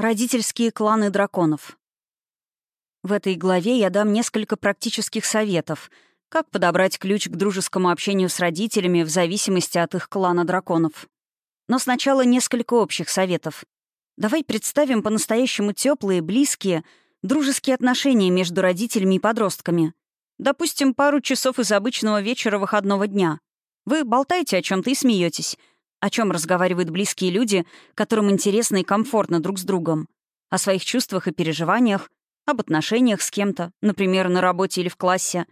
Родительские кланы драконов. В этой главе я дам несколько практических советов, как подобрать ключ к дружескому общению с родителями в зависимости от их клана драконов. Но сначала несколько общих советов. Давай представим по-настоящему теплые, близкие, дружеские отношения между родителями и подростками. Допустим, пару часов из обычного вечера выходного дня. Вы болтаете о чем то и смеетесь, о чем разговаривают близкие люди, которым интересно и комфортно друг с другом? О своих чувствах и переживаниях, об отношениях с кем-то, например, на работе или в классе.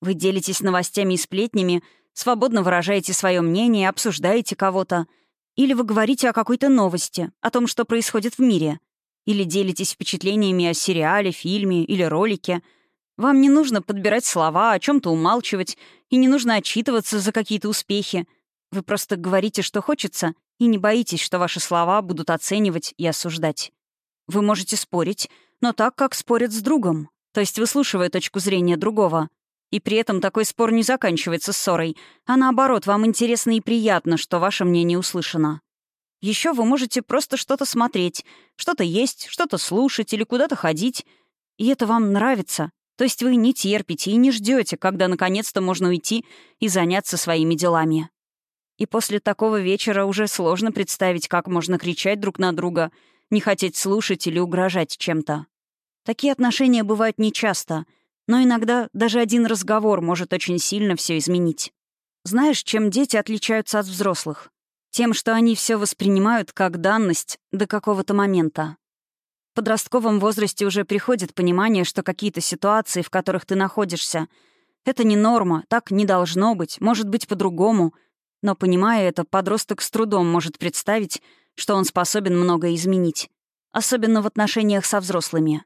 Вы делитесь новостями и сплетнями, свободно выражаете свое мнение, обсуждаете кого-то. Или вы говорите о какой-то новости, о том, что происходит в мире. Или делитесь впечатлениями о сериале, фильме или ролике. Вам не нужно подбирать слова, о чем то умалчивать, и не нужно отчитываться за какие-то успехи — вы просто говорите, что хочется, и не боитесь, что ваши слова будут оценивать и осуждать. Вы можете спорить, но так, как спорят с другом, то есть выслушивая точку зрения другого. И при этом такой спор не заканчивается ссорой, а наоборот, вам интересно и приятно, что ваше мнение услышано. Еще вы можете просто что-то смотреть, что-то есть, что-то слушать или куда-то ходить. И это вам нравится. То есть вы не терпите и не ждете, когда наконец-то можно уйти и заняться своими делами. И после такого вечера уже сложно представить, как можно кричать друг на друга, не хотеть слушать или угрожать чем-то. Такие отношения бывают нечасто, но иногда даже один разговор может очень сильно все изменить. Знаешь, чем дети отличаются от взрослых? Тем, что они все воспринимают как данность до какого-то момента. В подростковом возрасте уже приходит понимание, что какие-то ситуации, в которых ты находишься, это не норма, так не должно быть, может быть по-другому — но, понимая это, подросток с трудом может представить, что он способен многое изменить. Особенно в отношениях со взрослыми.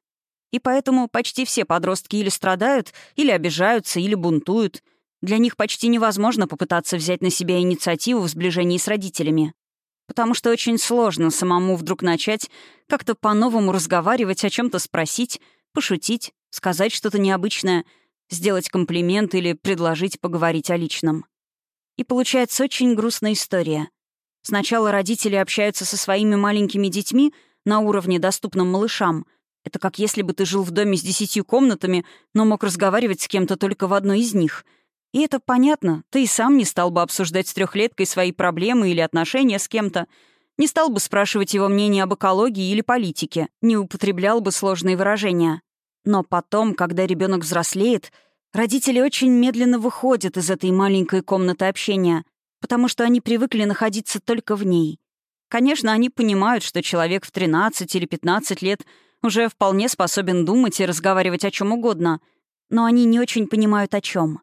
И поэтому почти все подростки или страдают, или обижаются, или бунтуют. Для них почти невозможно попытаться взять на себя инициативу в сближении с родителями. Потому что очень сложно самому вдруг начать как-то по-новому разговаривать, о чем то спросить, пошутить, сказать что-то необычное, сделать комплимент или предложить поговорить о личном. И получается очень грустная история. Сначала родители общаются со своими маленькими детьми на уровне, доступном малышам. Это как если бы ты жил в доме с десятью комнатами, но мог разговаривать с кем-то только в одной из них. И это понятно, ты и сам не стал бы обсуждать с трехлеткой свои проблемы или отношения с кем-то, не стал бы спрашивать его мнение об экологии или политике, не употреблял бы сложные выражения. Но потом, когда ребенок взрослеет, Родители очень медленно выходят из этой маленькой комнаты общения, потому что они привыкли находиться только в ней. Конечно, они понимают, что человек в 13 или 15 лет уже вполне способен думать и разговаривать о чем угодно, но они не очень понимают о чем.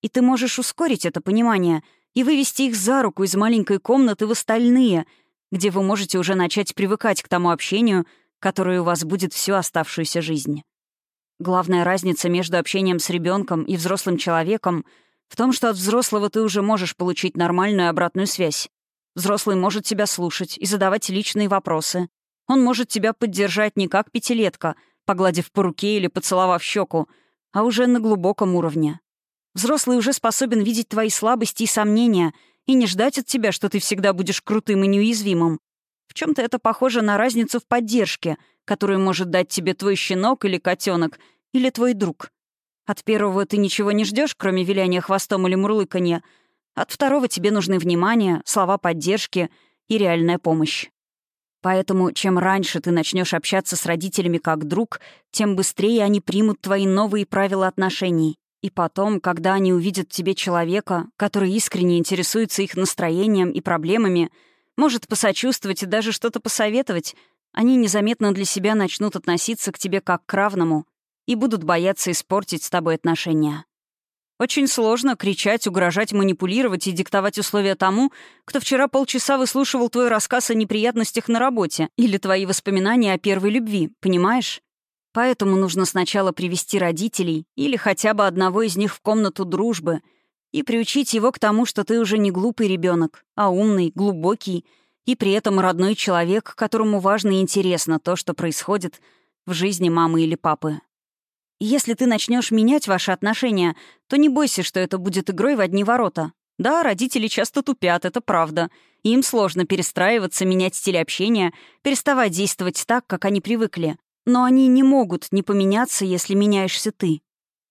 И ты можешь ускорить это понимание и вывести их за руку из маленькой комнаты в остальные, где вы можете уже начать привыкать к тому общению, которое у вас будет всю оставшуюся жизнь. Главная разница между общением с ребенком и взрослым человеком в том, что от взрослого ты уже можешь получить нормальную обратную связь. Взрослый может тебя слушать и задавать личные вопросы. Он может тебя поддержать не как пятилетка, погладив по руке или поцеловав щеку, а уже на глубоком уровне. Взрослый уже способен видеть твои слабости и сомнения и не ждать от тебя, что ты всегда будешь крутым и неуязвимым. В чем то это похоже на разницу в поддержке — которую может дать тебе твой щенок или котенок, или твой друг. От первого ты ничего не ждешь, кроме виляния хвостом или мурлыканья. От второго тебе нужны внимание, слова поддержки и реальная помощь. Поэтому чем раньше ты начнешь общаться с родителями как друг, тем быстрее они примут твои новые правила отношений. И потом, когда они увидят в тебе человека, который искренне интересуется их настроением и проблемами, может посочувствовать и даже что-то посоветовать, они незаметно для себя начнут относиться к тебе как к равному и будут бояться испортить с тобой отношения. Очень сложно кричать, угрожать, манипулировать и диктовать условия тому, кто вчера полчаса выслушивал твой рассказ о неприятностях на работе или твои воспоминания о первой любви, понимаешь? Поэтому нужно сначала привести родителей или хотя бы одного из них в комнату дружбы и приучить его к тому, что ты уже не глупый ребенок, а умный, глубокий и при этом родной человек, которому важно и интересно то, что происходит в жизни мамы или папы. если ты начнешь менять ваши отношения, то не бойся, что это будет игрой в одни ворота. Да, родители часто тупят, это правда. Им сложно перестраиваться, менять стиль общения, переставать действовать так, как они привыкли. Но они не могут не поменяться, если меняешься ты.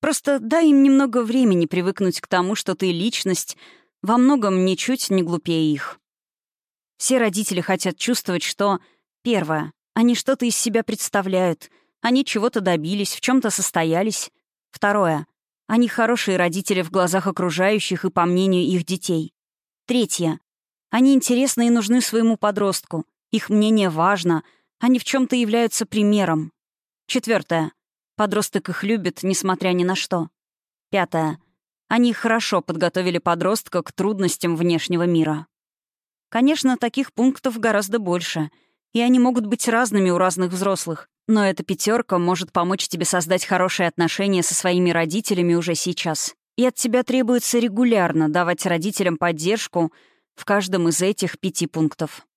Просто дай им немного времени привыкнуть к тому, что ты личность, во многом ничуть не глупее их. Все родители хотят чувствовать, что... Первое. Они что-то из себя представляют. Они чего-то добились, в чем то состоялись. Второе. Они хорошие родители в глазах окружающих и по мнению их детей. Третье. Они интересны и нужны своему подростку. Их мнение важно. Они в чем то являются примером. Четвертое. Подросток их любит, несмотря ни на что. Пятое. Они хорошо подготовили подростка к трудностям внешнего мира. Конечно, таких пунктов гораздо больше, и они могут быть разными у разных взрослых, но эта пятерка может помочь тебе создать хорошие отношения со своими родителями уже сейчас. И от тебя требуется регулярно давать родителям поддержку в каждом из этих пяти пунктов.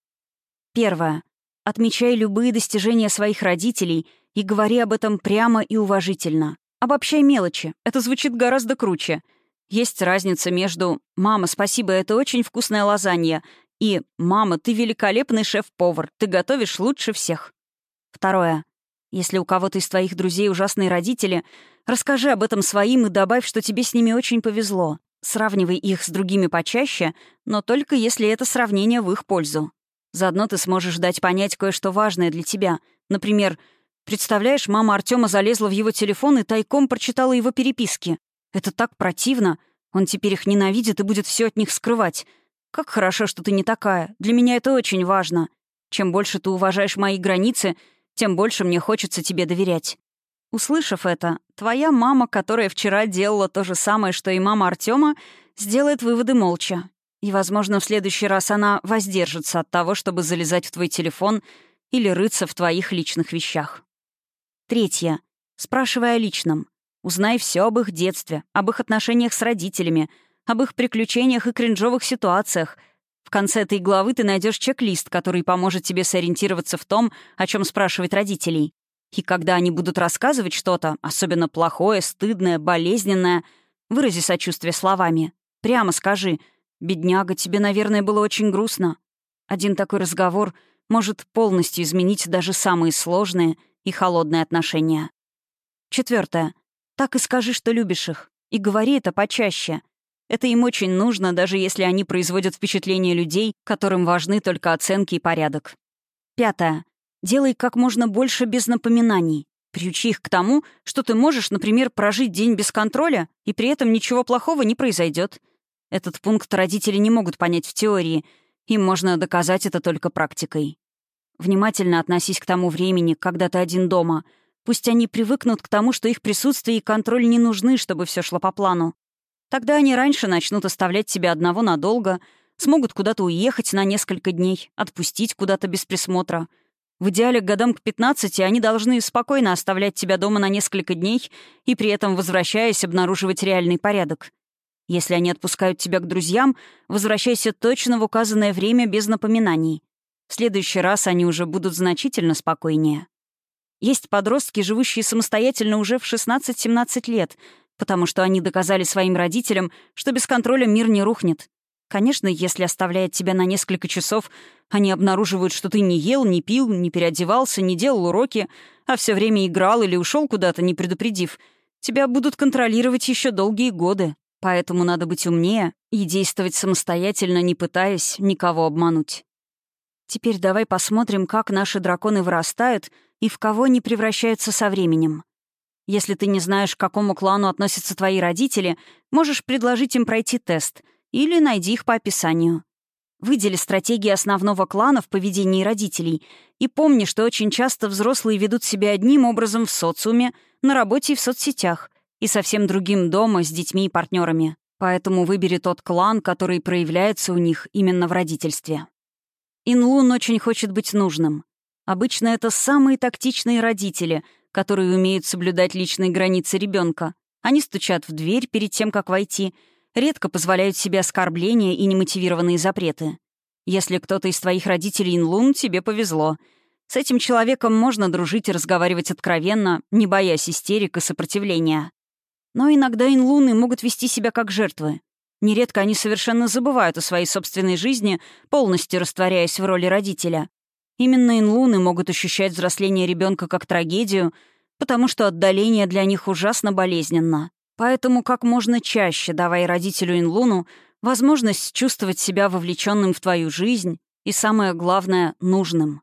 Первое. Отмечай любые достижения своих родителей — и говори об этом прямо и уважительно. Обобщай мелочи. Это звучит гораздо круче. Есть разница между «Мама, спасибо, это очень вкусная лазанья» и «Мама, ты великолепный шеф-повар, ты готовишь лучше всех». Второе. Если у кого-то из твоих друзей ужасные родители, расскажи об этом своим и добавь, что тебе с ними очень повезло. Сравнивай их с другими почаще, но только если это сравнение в их пользу. Заодно ты сможешь дать понять кое-что важное для тебя. Например, Представляешь, мама Артема залезла в его телефон и тайком прочитала его переписки. Это так противно. Он теперь их ненавидит и будет все от них скрывать. Как хорошо, что ты не такая. Для меня это очень важно. Чем больше ты уважаешь мои границы, тем больше мне хочется тебе доверять. Услышав это, твоя мама, которая вчера делала то же самое, что и мама Артема, сделает выводы молча. И, возможно, в следующий раз она воздержится от того, чтобы залезать в твой телефон или рыться в твоих личных вещах. Третье. Спрашивай о личном. Узнай все об их детстве, об их отношениях с родителями, об их приключениях и кринжовых ситуациях. В конце этой главы ты найдешь чек-лист, который поможет тебе сориентироваться в том, о чем спрашивать родителей. И когда они будут рассказывать что-то, особенно плохое, стыдное, болезненное, вырази сочувствие словами. Прямо скажи «Бедняга, тебе, наверное, было очень грустно». Один такой разговор может полностью изменить даже самые сложные — и холодные отношения. Четвертое. Так и скажи, что любишь их. И говори это почаще. Это им очень нужно, даже если они производят впечатление людей, которым важны только оценки и порядок. Пятое. Делай как можно больше без напоминаний. Приучи их к тому, что ты можешь, например, прожить день без контроля, и при этом ничего плохого не произойдет. Этот пункт родители не могут понять в теории. Им можно доказать это только практикой. Внимательно относись к тому времени, когда ты один дома. Пусть они привыкнут к тому, что их присутствие и контроль не нужны, чтобы все шло по плану. Тогда они раньше начнут оставлять тебя одного надолго, смогут куда-то уехать на несколько дней, отпустить куда-то без присмотра. В идеале к годам к 15 они должны спокойно оставлять тебя дома на несколько дней и при этом, возвращаясь, обнаруживать реальный порядок. Если они отпускают тебя к друзьям, возвращайся точно в указанное время без напоминаний. В следующий раз они уже будут значительно спокойнее. Есть подростки, живущие самостоятельно уже в 16-17 лет, потому что они доказали своим родителям, что без контроля мир не рухнет. Конечно, если оставляет тебя на несколько часов, они обнаруживают, что ты не ел, не пил, не переодевался, не делал уроки, а все время играл или ушел куда-то, не предупредив. Тебя будут контролировать еще долгие годы. Поэтому надо быть умнее и действовать самостоятельно, не пытаясь никого обмануть. Теперь давай посмотрим, как наши драконы вырастают и в кого они превращаются со временем. Если ты не знаешь, к какому клану относятся твои родители, можешь предложить им пройти тест или найди их по описанию. Выдели стратегии основного клана в поведении родителей и помни, что очень часто взрослые ведут себя одним образом в социуме, на работе и в соцсетях, и совсем другим дома с детьми и партнерами. Поэтому выбери тот клан, который проявляется у них именно в родительстве. Инлун очень хочет быть нужным. Обычно это самые тактичные родители, которые умеют соблюдать личные границы ребенка. Они стучат в дверь перед тем, как войти, редко позволяют себе оскорбления и немотивированные запреты. Если кто-то из твоих родителей Инлун, тебе повезло. С этим человеком можно дружить и разговаривать откровенно, не боясь истерик и сопротивления. Но иногда инлуны могут вести себя как жертвы. Нередко они совершенно забывают о своей собственной жизни, полностью растворяясь в роли родителя. Именно инлуны могут ощущать взросление ребенка как трагедию, потому что отдаление для них ужасно болезненно. Поэтому как можно чаще давай родителю инлуну возможность чувствовать себя вовлеченным в твою жизнь и, самое главное, нужным.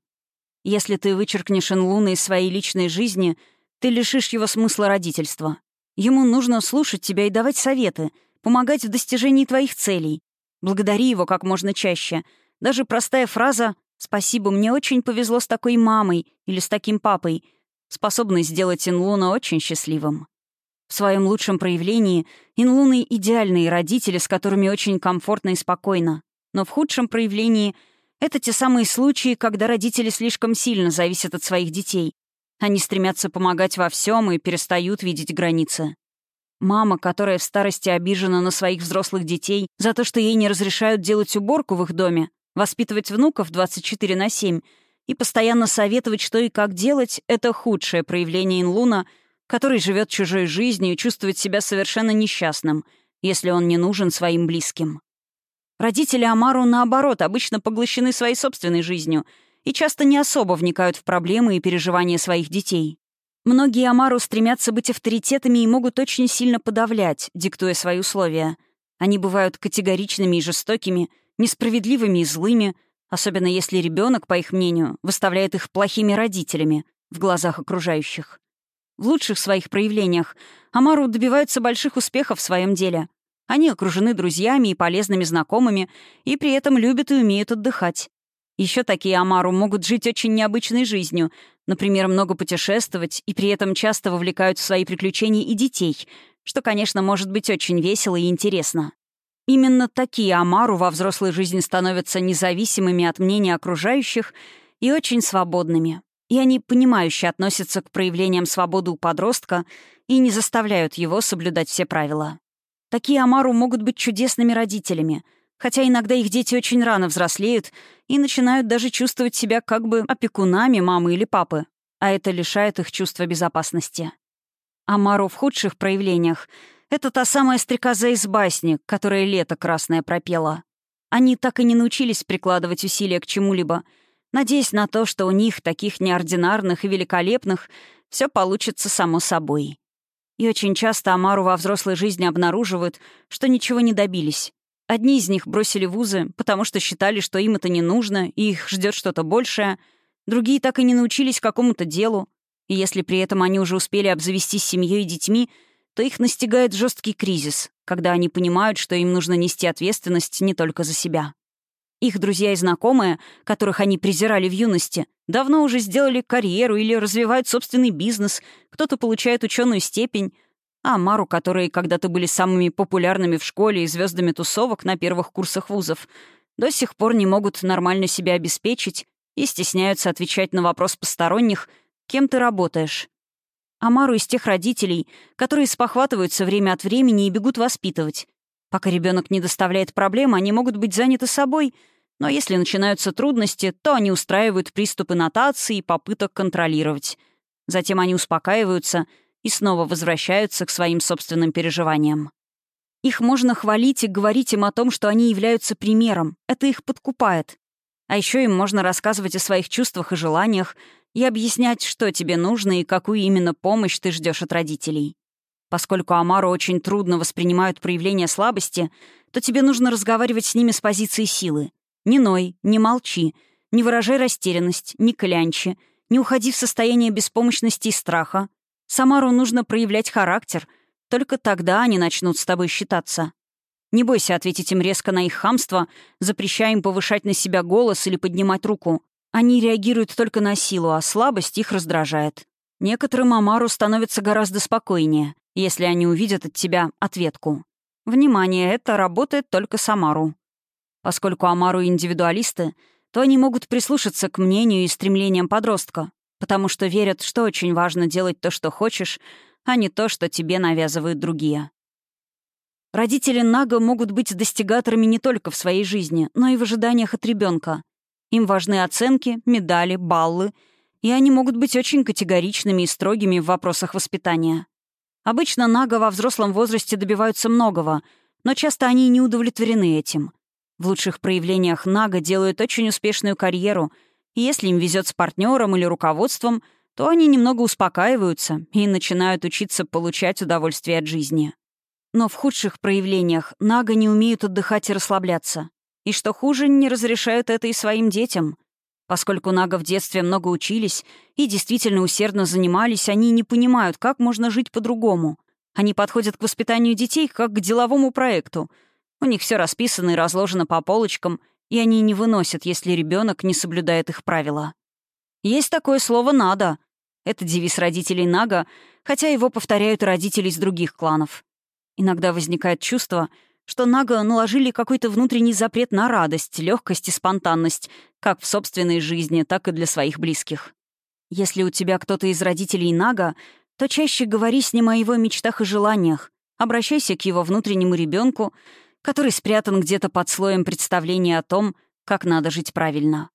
Если ты вычеркнешь инлуна из своей личной жизни, ты лишишь его смысла родительства. Ему нужно слушать тебя и давать советы, помогать в достижении твоих целей. Благодари его как можно чаще. Даже простая фраза «Спасибо, мне очень повезло с такой мамой» или «с таким папой» способны сделать Инлуна очень счастливым. В своем лучшем проявлении Инлуны — идеальные родители, с которыми очень комфортно и спокойно. Но в худшем проявлении — это те самые случаи, когда родители слишком сильно зависят от своих детей. Они стремятся помогать во всем и перестают видеть границы. Мама, которая в старости обижена на своих взрослых детей за то, что ей не разрешают делать уборку в их доме, Воспитывать внуков 24 на 7 и постоянно советовать, что и как делать, это худшее проявление инлуна, который живет чужой жизнью и чувствует себя совершенно несчастным, если он не нужен своим близким. Родители Амару, наоборот, обычно поглощены своей собственной жизнью и часто не особо вникают в проблемы и переживания своих детей. Многие Амару стремятся быть авторитетами и могут очень сильно подавлять, диктуя свои условия. Они бывают категоричными и жестокими — несправедливыми и злыми, особенно если ребенок, по их мнению, выставляет их плохими родителями в глазах окружающих. В лучших своих проявлениях Амару добиваются больших успехов в своем деле. Они окружены друзьями и полезными знакомыми, и при этом любят и умеют отдыхать. Еще такие Амару могут жить очень необычной жизнью, например, много путешествовать, и при этом часто вовлекают в свои приключения и детей, что, конечно, может быть очень весело и интересно. Именно такие Амару во взрослой жизни становятся независимыми от мнения окружающих и очень свободными. И они понимающе относятся к проявлениям свободы у подростка и не заставляют его соблюдать все правила. Такие Амару могут быть чудесными родителями, хотя иногда их дети очень рано взрослеют и начинают даже чувствовать себя как бы опекунами мамы или папы, а это лишает их чувства безопасности. Амару в худших проявлениях это та самая стрекоза из басни, которая лето красное пропела. Они так и не научились прикладывать усилия к чему-либо, надеясь на то, что у них, таких неординарных и великолепных, все получится само собой. И очень часто Амару во взрослой жизни обнаруживают, что ничего не добились. Одни из них бросили вузы, потому что считали, что им это не нужно, и их ждет что-то большее. Другие так и не научились какому-то делу. И если при этом они уже успели обзавестись семьей и детьми — то их настигает жесткий кризис, когда они понимают, что им нужно нести ответственность не только за себя. Их друзья и знакомые, которых они презирали в юности, давно уже сделали карьеру или развивают собственный бизнес, кто-то получает ученую степень, а Мару, которые когда-то были самыми популярными в школе и звездами тусовок на первых курсах вузов, до сих пор не могут нормально себя обеспечить и стесняются отвечать на вопрос посторонних «Кем ты работаешь?». Амару из тех родителей, которые спохватываются время от времени и бегут воспитывать. Пока ребенок не доставляет проблем, они могут быть заняты собой, но если начинаются трудности, то они устраивают приступы нотации и попыток контролировать. Затем они успокаиваются и снова возвращаются к своим собственным переживаниям. Их можно хвалить и говорить им о том, что они являются примером. Это их подкупает. А еще им можно рассказывать о своих чувствах и желаниях, и объяснять, что тебе нужно и какую именно помощь ты ждешь от родителей. Поскольку Амару очень трудно воспринимают проявления слабости, то тебе нужно разговаривать с ними с позиции силы. Не ной, не молчи, не выражай растерянность, не клянчи, не уходи в состояние беспомощности и страха. Самару нужно проявлять характер, только тогда они начнут с тобой считаться. Не бойся ответить им резко на их хамство, запрещая им повышать на себя голос или поднимать руку. Они реагируют только на силу, а слабость их раздражает. Некоторым Амару становится гораздо спокойнее, если они увидят от тебя ответку. Внимание, это работает только с Амару. Поскольку Амару индивидуалисты, то они могут прислушаться к мнению и стремлениям подростка, потому что верят, что очень важно делать то, что хочешь, а не то, что тебе навязывают другие. Родители Нага могут быть достигаторами не только в своей жизни, но и в ожиданиях от ребенка. Им важны оценки, медали, баллы, и они могут быть очень категоричными и строгими в вопросах воспитания. Обычно Нага во взрослом возрасте добиваются многого, но часто они не удовлетворены этим. В лучших проявлениях Нага делают очень успешную карьеру, и если им везет с партнером или руководством, то они немного успокаиваются и начинают учиться получать удовольствие от жизни. Но в худших проявлениях Нага не умеют отдыхать и расслабляться. И что хуже, не разрешают это и своим детям. Поскольку Нага в детстве много учились и действительно усердно занимались, они не понимают, как можно жить по-другому. Они подходят к воспитанию детей как к деловому проекту. У них все расписано и разложено по полочкам, и они не выносят, если ребенок не соблюдает их правила. Есть такое слово «надо». Это девиз родителей Нага, хотя его повторяют родители из других кланов. Иногда возникает чувство, что Нага наложили какой-то внутренний запрет на радость, легкость и спонтанность, как в собственной жизни, так и для своих близких. Если у тебя кто-то из родителей Нага, то чаще говори с ним о его мечтах и желаниях, обращайся к его внутреннему ребенку, который спрятан где-то под слоем представления о том, как надо жить правильно.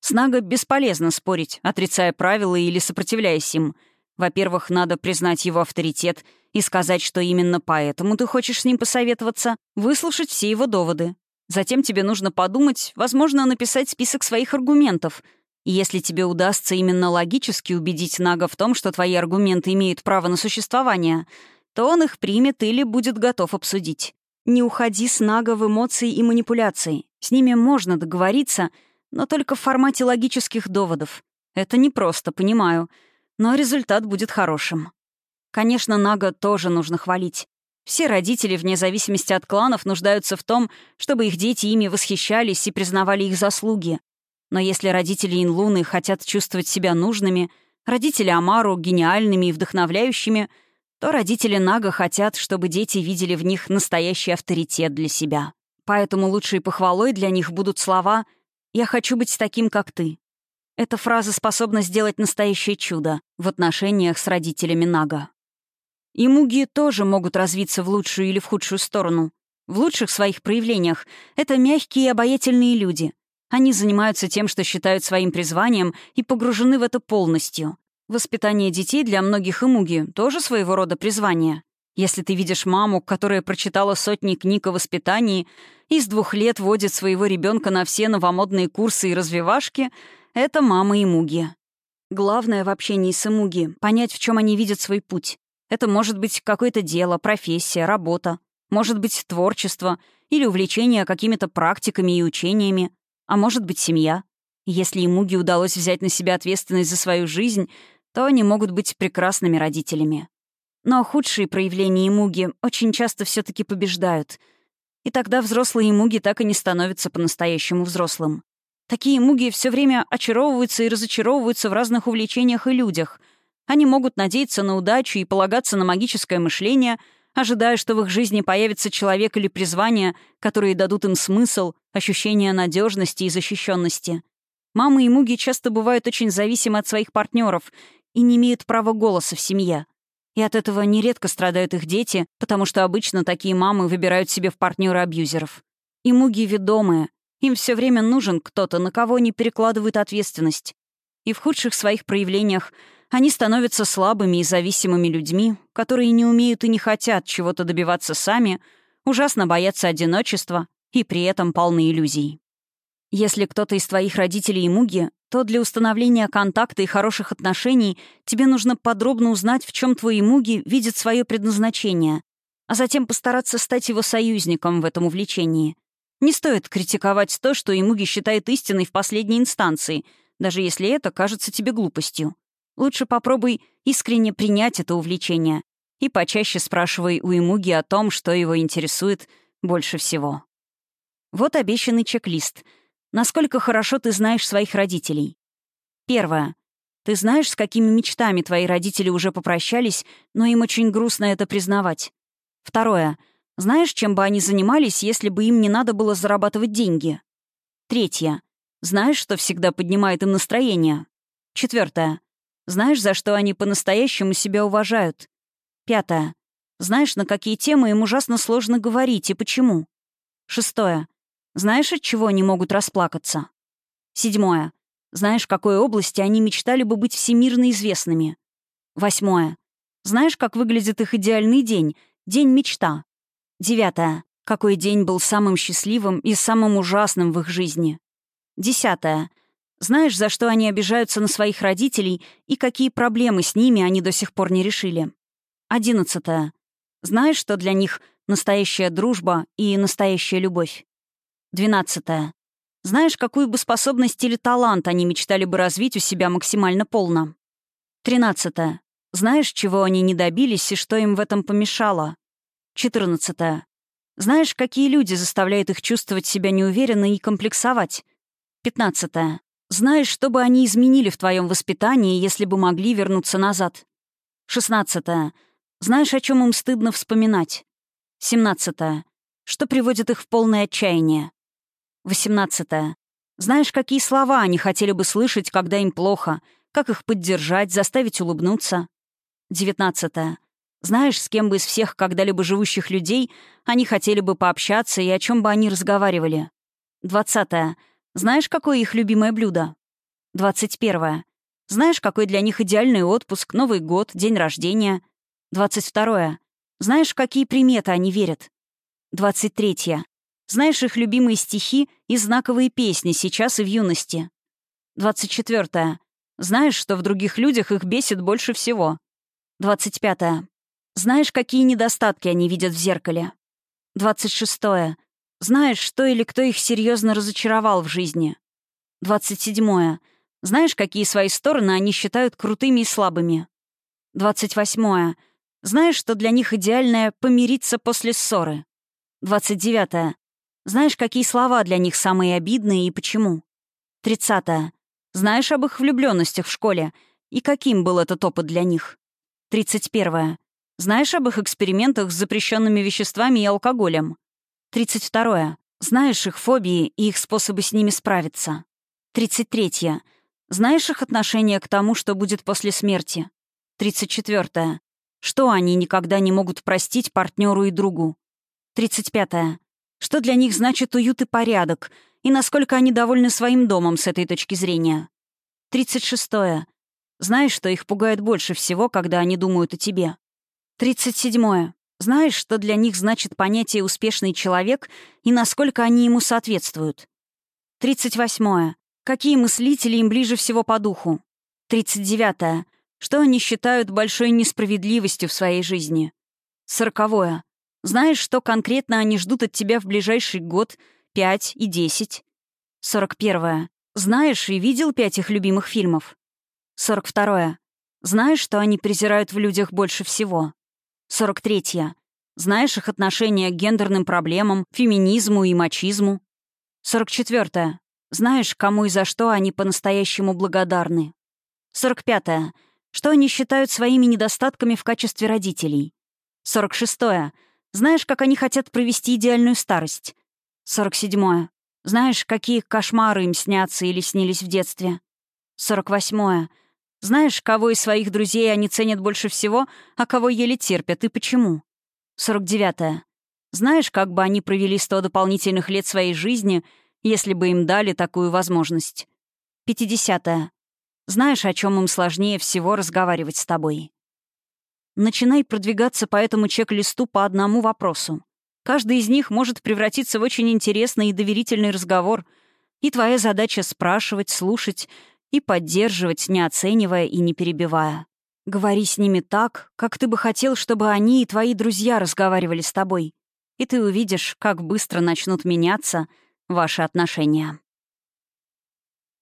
С бесполезно спорить, отрицая правила или сопротивляясь им — во-первых, надо признать его авторитет и сказать, что именно поэтому ты хочешь с ним посоветоваться, выслушать все его доводы. Затем тебе нужно подумать, возможно, написать список своих аргументов. И если тебе удастся именно логически убедить Нага в том, что твои аргументы имеют право на существование, то он их примет или будет готов обсудить. Не уходи с Нага в эмоции и манипуляции. С ними можно договориться, но только в формате логических доводов. Это непросто, понимаю но результат будет хорошим. Конечно, Нага тоже нужно хвалить. Все родители, вне зависимости от кланов, нуждаются в том, чтобы их дети ими восхищались и признавали их заслуги. Но если родители Инлуны хотят чувствовать себя нужными, родители Амару — гениальными и вдохновляющими, то родители Нага хотят, чтобы дети видели в них настоящий авторитет для себя. Поэтому лучшей похвалой для них будут слова «Я хочу быть таким, как ты». Эта фраза способна сделать настоящее чудо в отношениях с родителями Нага. И муги тоже могут развиться в лучшую или в худшую сторону. В лучших своих проявлениях это мягкие и обаятельные люди. Они занимаются тем, что считают своим призванием и погружены в это полностью. Воспитание детей для многих имуги тоже своего рода призвание. Если ты видишь маму, которая прочитала сотни книг о воспитании и с двух лет водит своего ребенка на все новомодные курсы и развивашки — это мама и Муги. Главное в общении с Имуги — понять, в чем они видят свой путь. Это может быть какое-то дело, профессия, работа. Может быть творчество или увлечение какими-то практиками и учениями. А может быть семья. Если Имуги удалось взять на себя ответственность за свою жизнь, то они могут быть прекрасными родителями. Но худшие проявления Имуги очень часто все таки побеждают. И тогда взрослые Имуги так и не становятся по-настоящему взрослым. Такие муги все время очаровываются и разочаровываются в разных увлечениях и людях. Они могут надеяться на удачу и полагаться на магическое мышление, ожидая, что в их жизни появится человек или призвание, которые дадут им смысл, ощущение надежности и защищенности. Мамы и муги часто бывают очень зависимы от своих партнеров и не имеют права голоса в семье. И от этого нередко страдают их дети, потому что обычно такие мамы выбирают себе в партнеры абьюзеров. И муги ведомые, им все время нужен кто-то, на кого они перекладывают ответственность. И в худших своих проявлениях они становятся слабыми и зависимыми людьми, которые не умеют и не хотят чего-то добиваться сами, ужасно боятся одиночества и при этом полны иллюзий. Если кто-то из твоих родителей муги, то для установления контакта и хороших отношений тебе нужно подробно узнать, в чем твои муги видят свое предназначение, а затем постараться стать его союзником в этом увлечении. Не стоит критиковать то, что Имуги считает истиной в последней инстанции, даже если это кажется тебе глупостью. Лучше попробуй искренне принять это увлечение и почаще спрашивай у Имуги о том, что его интересует больше всего. Вот обещанный чек-лист. Насколько хорошо ты знаешь своих родителей? Первое. Ты знаешь, с какими мечтами твои родители уже попрощались, но им очень грустно это признавать. Второе. Знаешь, чем бы они занимались, если бы им не надо было зарабатывать деньги? Третье. Знаешь, что всегда поднимает им настроение? Четвертое. Знаешь, за что они по-настоящему себя уважают? Пятое. Знаешь, на какие темы им ужасно сложно говорить и почему? Шестое. Знаешь, от чего они могут расплакаться? Седьмое. Знаешь, в какой области они мечтали бы быть всемирно известными? Восьмое. Знаешь, как выглядит их идеальный день, день мечта? Девятое. Какой день был самым счастливым и самым ужасным в их жизни? Десятое. Знаешь, за что они обижаются на своих родителей и какие проблемы с ними они до сих пор не решили? Одиннадцатое. Знаешь, что для них настоящая дружба и настоящая любовь? Двенадцатое. Знаешь, какую бы способность или талант они мечтали бы развить у себя максимально полно? Тринадцатое. Знаешь, чего они не добились и что им в этом помешало? Четырнадцатое. Знаешь, какие люди заставляют их чувствовать себя неуверенно и комплексовать? Пятнадцатое. Знаешь, что бы они изменили в твоем воспитании, если бы могли вернуться назад? Шестнадцатое. Знаешь, о чем им стыдно вспоминать? Семнадцатое. Что приводит их в полное отчаяние? Восемнадцатое. Знаешь, какие слова они хотели бы слышать, когда им плохо? Как их поддержать, заставить улыбнуться? Девятнадцатое. Знаешь, с кем бы из всех когда-либо живущих людей они хотели бы пообщаться и о чем бы они разговаривали? Двадцатое. Знаешь, какое их любимое блюдо? Двадцать первое. Знаешь, какой для них идеальный отпуск, Новый год, день рождения? Двадцать второе. Знаешь, какие приметы они верят? Двадцать третье. Знаешь их любимые стихи и знаковые песни сейчас и в юности? Двадцать четвертое. Знаешь, что в других людях их бесит больше всего? Двадцать пятое. Знаешь, какие недостатки они видят в зеркале? 26. Знаешь, что или кто их серьезно разочаровал в жизни? 27. Знаешь, какие свои стороны они считают крутыми и слабыми? 28. Знаешь, что для них идеальное — помириться после ссоры? 29. Знаешь, какие слова для них самые обидные и почему? 30. Знаешь об их влюбленностях в школе и каким был этот опыт для них? 31. Знаешь об их экспериментах с запрещенными веществами и алкоголем? 32. Знаешь их фобии и их способы с ними справиться? 33. Знаешь их отношение к тому, что будет после смерти? 34. Что они никогда не могут простить партнеру и другу? 35. Что для них значит уют и порядок, и насколько они довольны своим домом с этой точки зрения? 36. Знаешь, что их пугает больше всего, когда они думают о тебе? Тридцать седьмое. Знаешь, что для них значит понятие «успешный человек» и насколько они ему соответствуют? Тридцать восьмое. Какие мыслители им ближе всего по духу? Тридцать девятое. Что они считают большой несправедливостью в своей жизни? Сороковое. Знаешь, что конкретно они ждут от тебя в ближайший год, пять и десять? Сорок первое. Знаешь и видел пять их любимых фильмов? Сорок второе. Знаешь, что они презирают в людях больше всего? 43. -я. Знаешь их отношение к гендерным проблемам, феминизму и мачизму? 44. -я. Знаешь, кому и за что они по-настоящему благодарны? 45. -я. Что они считают своими недостатками в качестве родителей? 46. -я. Знаешь, как они хотят провести идеальную старость? 47. -я. Знаешь, какие кошмары им снятся или снились в детстве? 48. -я. Знаешь, кого из своих друзей они ценят больше всего, а кого еле терпят и почему? 49. -е. Знаешь, как бы они провели сто дополнительных лет своей жизни, если бы им дали такую возможность? 50. -е. Знаешь, о чем им сложнее всего разговаривать с тобой? Начинай продвигаться по этому чек-листу по одному вопросу. Каждый из них может превратиться в очень интересный и доверительный разговор, и твоя задача — спрашивать, слушать и поддерживать, не оценивая и не перебивая. Говори с ними так, как ты бы хотел, чтобы они и твои друзья разговаривали с тобой. И ты увидишь, как быстро начнут меняться ваши отношения.